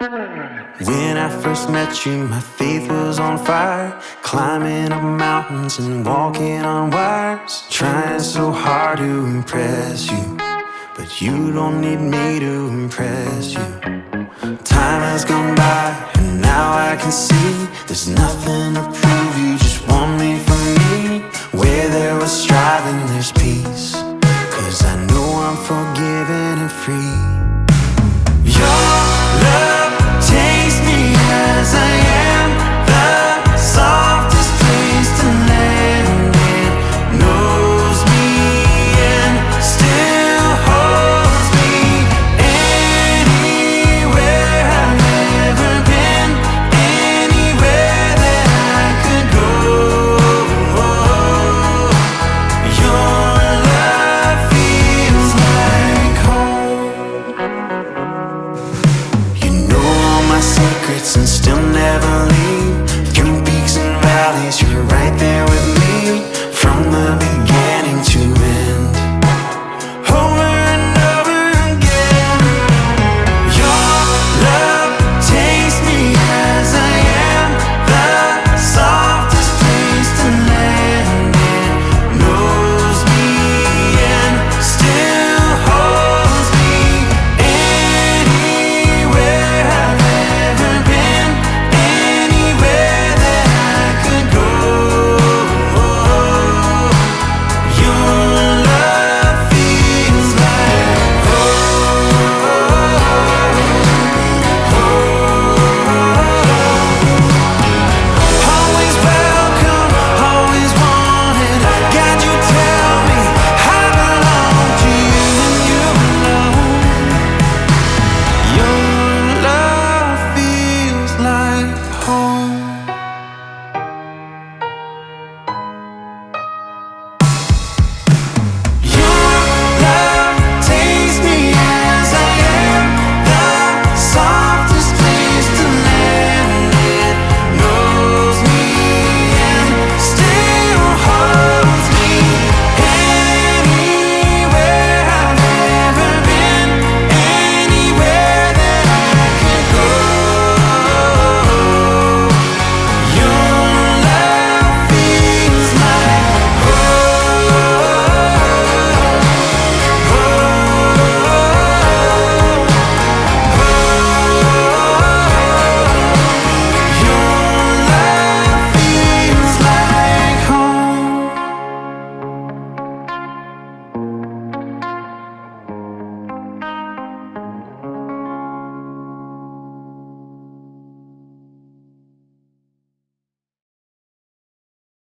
When I first met you, my faith was on fire. Climbing up mountains and walking on wires. Trying so hard to impress you. But you don't need me to impress you. Time has gone by, and now I can see there's nothing to prove. You just want me for me. Where there was striving, there's peace. home.